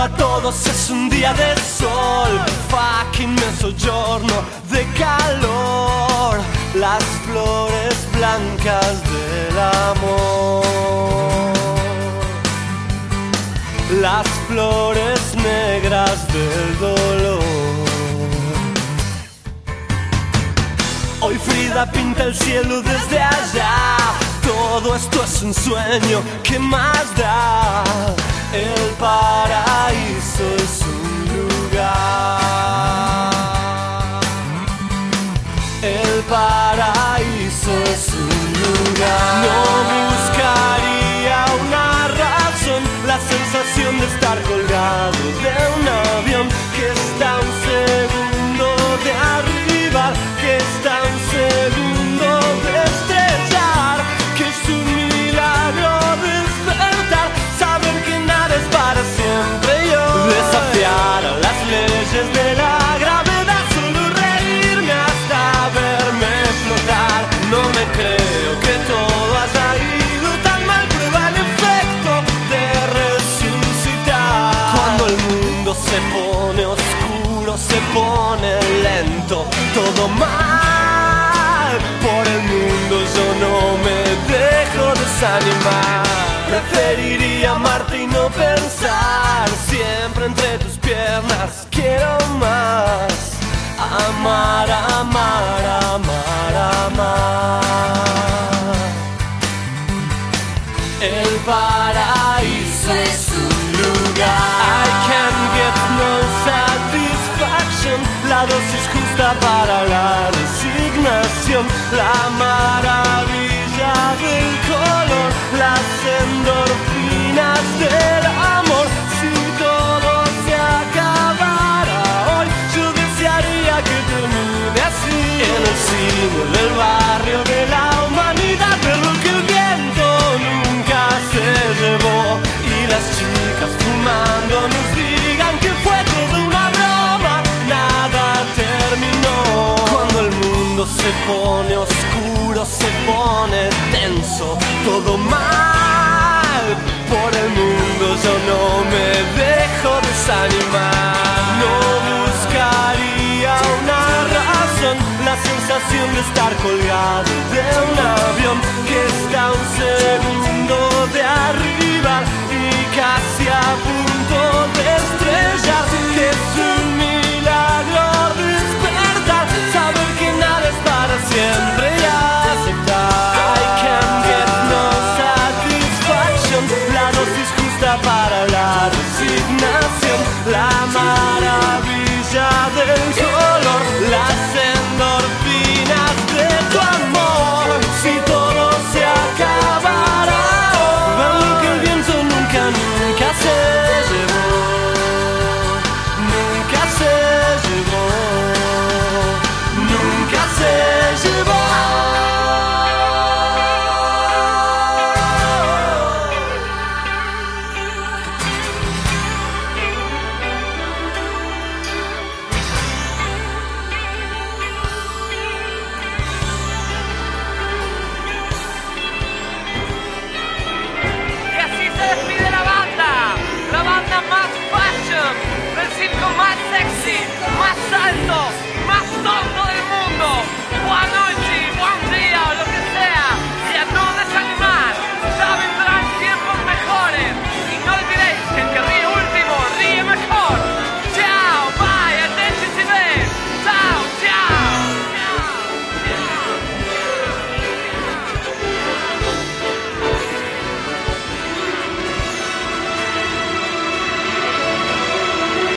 arriba todos es un día de sol, fucking mezzogiorno de calor, las flores blancas del amor, las flores negras del dolor. Hoy Frida pinta el cielo desde allá. Todo esto es un sueño, ¿qué más da? El paraíso pone lento, todo mal. Por el mundo yo no me dejo desanimar. Preferiría amarte y no pensar siempre entre tus piernas. Quiero más. Amar, amar, amar, amar. El paraíso para la resignación. La se pone oscuro, se pone tenso. Todo mal. Por el mundo yo no me dejo desanimar. No buscaría una razón, la sensación de estar colgado de un avión que